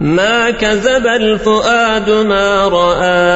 ما كذب الفؤاد ما رأى.